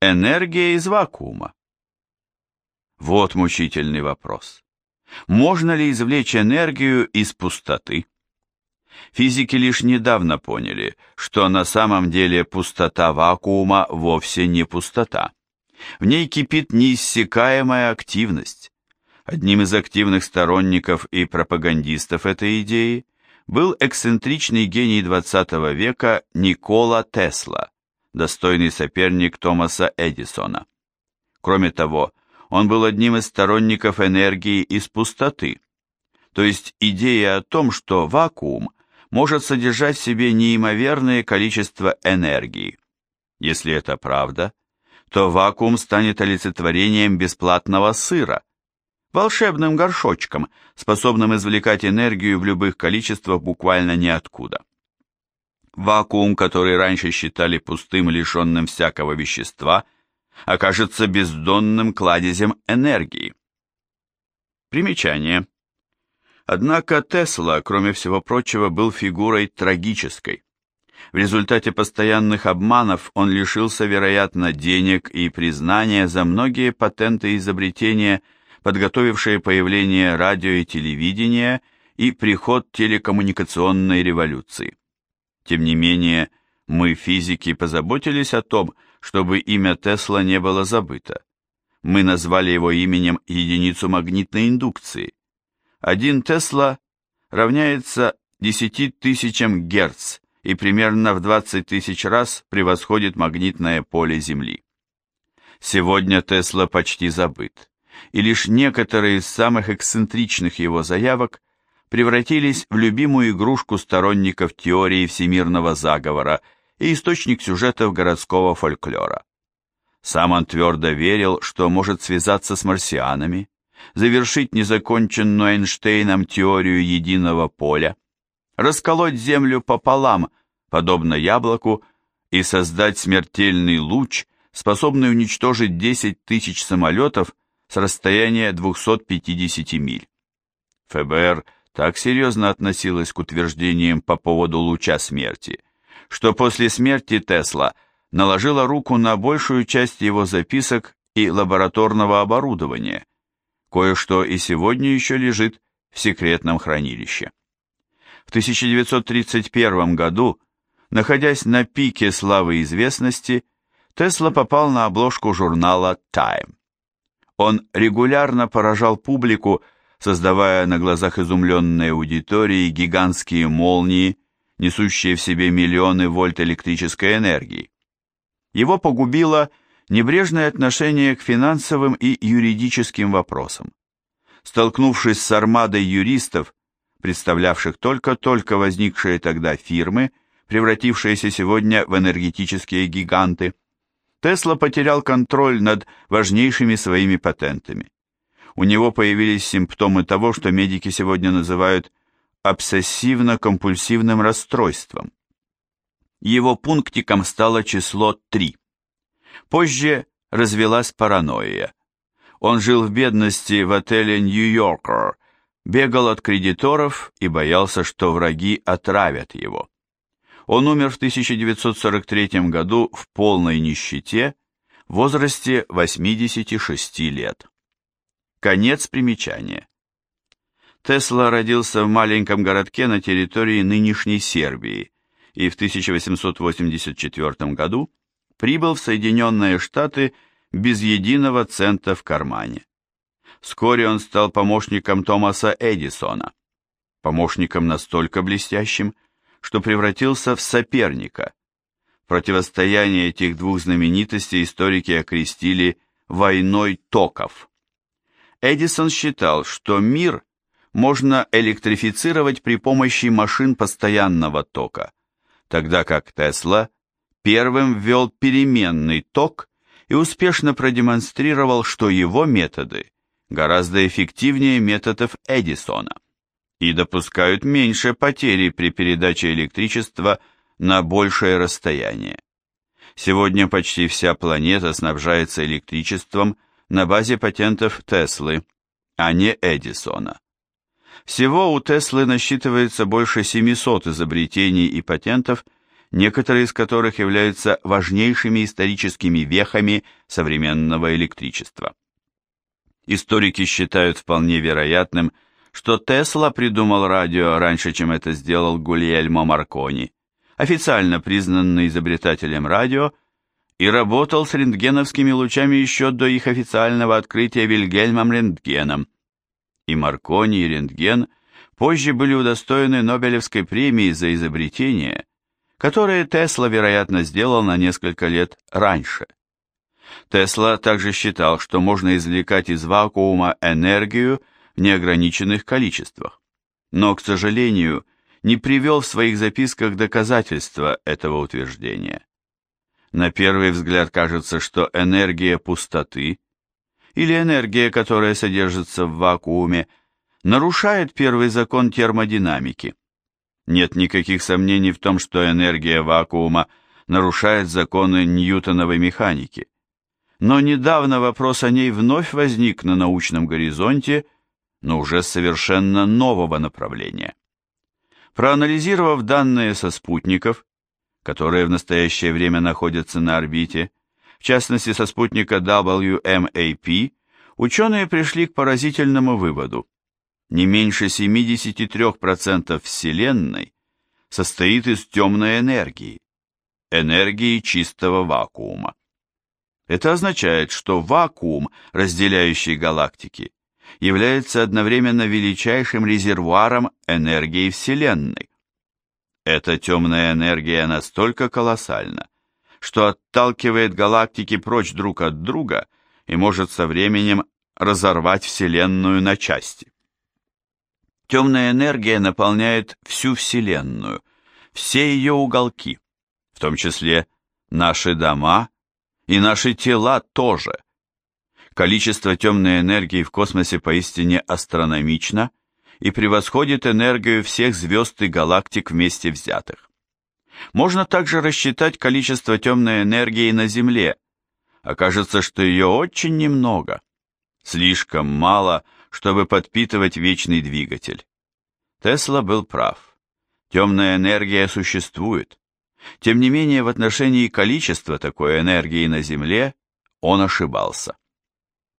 энергия из вакуума? Вот мучительный вопрос. Можно ли извлечь энергию из пустоты? Физики лишь недавно поняли, что на самом деле пустота вакуума вовсе не пустота. В ней кипит неиссякаемая активность. Одним из активных сторонников и пропагандистов этой идеи был эксцентричный гений XX века Никола Тесла, достойный соперник Томаса Эдисона. Кроме того, он был одним из сторонников энергии из пустоты, то есть идея о том, что вакуум может содержать в себе неимоверное количество энергии. Если это правда, то вакуум станет олицетворением бесплатного сыра, волшебным горшочком, способным извлекать энергию в любых количествах буквально ниоткуда. Вакуум, который раньше считали пустым, лишенным всякого вещества, окажется бездонным кладезем энергии. Примечание. Однако Тесла, кроме всего прочего, был фигурой трагической. В результате постоянных обманов он лишился, вероятно, денег и признания за многие патенты и изобретения, подготовившие появление радио и телевидения и приход телекоммуникационной революции. Тем не менее, мы, физики, позаботились о том, чтобы имя Тесла не было забыто. Мы назвали его именем единицу магнитной индукции. Один Тесла равняется 10 тысячам герц и примерно в 20 тысяч раз превосходит магнитное поле Земли. Сегодня Тесла почти забыт, и лишь некоторые из самых эксцентричных его заявок превратились в любимую игрушку сторонников теории всемирного заговора и источник сюжетов городского фольклора. Сам он твердо верил, что может связаться с марсианами, завершить незаконченную Эйнштейном теорию единого поля, расколоть Землю пополам, подобно яблоку, и создать смертельный луч, способный уничтожить 10 тысяч самолетов с расстояния 250 миль. ФБР так серьезно относилась к утверждениям по поводу луча смерти, что после смерти Тесла наложила руку на большую часть его записок и лабораторного оборудования. Кое-что и сегодня еще лежит в секретном хранилище. В 1931 году, находясь на пике славы и известности, Тесла попал на обложку журнала Time. Он регулярно поражал публику, создавая на глазах изумленной аудитории гигантские молнии, несущие в себе миллионы вольт электрической энергии. Его погубило небрежное отношение к финансовым и юридическим вопросам. Столкнувшись с армадой юристов, представлявших только-только возникшие тогда фирмы, превратившиеся сегодня в энергетические гиганты, Тесла потерял контроль над важнейшими своими патентами у него появились симптомы того, что медики сегодня называют обсессивно-компульсивным расстройством. Его пунктиком стало число 3. Позже развелась паранойя. Он жил в бедности в отеле «Нью-Йоркер», бегал от кредиторов и боялся, что враги отравят его. Он умер в 1943 году в полной нищете в возрасте 86 лет. Конец примечания. Тесла родился в маленьком городке на территории нынешней Сербии и в 1884 году прибыл в Соединенные Штаты без единого цента в кармане. Вскоре он стал помощником Томаса Эдисона, помощником настолько блестящим, что превратился в соперника. Противостояние этих двух знаменитостей историки окрестили «войной токов». Эдисон считал, что мир можно электрифицировать при помощи машин постоянного тока, тогда как Тесла первым ввел переменный ток и успешно продемонстрировал, что его методы гораздо эффективнее методов Эдисона и допускают меньше потери при передаче электричества на большее расстояние. Сегодня почти вся планета снабжается электричеством на базе патентов Теслы, а не Эдисона. Всего у Теслы насчитывается больше 700 изобретений и патентов, некоторые из которых являются важнейшими историческими вехами современного электричества. Историки считают вполне вероятным, что Тесла придумал радио раньше, чем это сделал Гульельмо Маркони, официально признанный изобретателем радио, и работал с рентгеновскими лучами еще до их официального открытия Вильгельмом Рентгеном. И Маркони, и Рентген позже были удостоены Нобелевской премии за изобретение, которое Тесла, вероятно, сделал на несколько лет раньше. Тесла также считал, что можно извлекать из вакуума энергию в неограниченных количествах, но, к сожалению, не привел в своих записках доказательства этого утверждения. На первый взгляд кажется, что энергия пустоты или энергия, которая содержится в вакууме, нарушает первый закон термодинамики. Нет никаких сомнений в том, что энергия вакуума нарушает законы Ньютоновой механики. Но недавно вопрос о ней вновь возник на научном горизонте, но уже совершенно нового направления. Проанализировав данные со спутников, которые в настоящее время находятся на орбите, в частности со спутника WMAP, ученые пришли к поразительному выводу. Не меньше 73% Вселенной состоит из темной энергии, энергии чистого вакуума. Это означает, что вакуум, разделяющий галактики, является одновременно величайшим резервуаром энергии Вселенной. Эта темная энергия настолько колоссальна, что отталкивает галактики прочь друг от друга и может со временем разорвать Вселенную на части. Темная энергия наполняет всю Вселенную, все ее уголки, в том числе наши дома и наши тела тоже. Количество темной энергии в космосе поистине астрономично и превосходит энергию всех звезд и галактик вместе взятых. Можно также рассчитать количество темной энергии на Земле. Окажется, что ее очень немного. Слишком мало, чтобы подпитывать вечный двигатель. Тесла был прав. Темная энергия существует. Тем не менее, в отношении количества такой энергии на Земле он ошибался.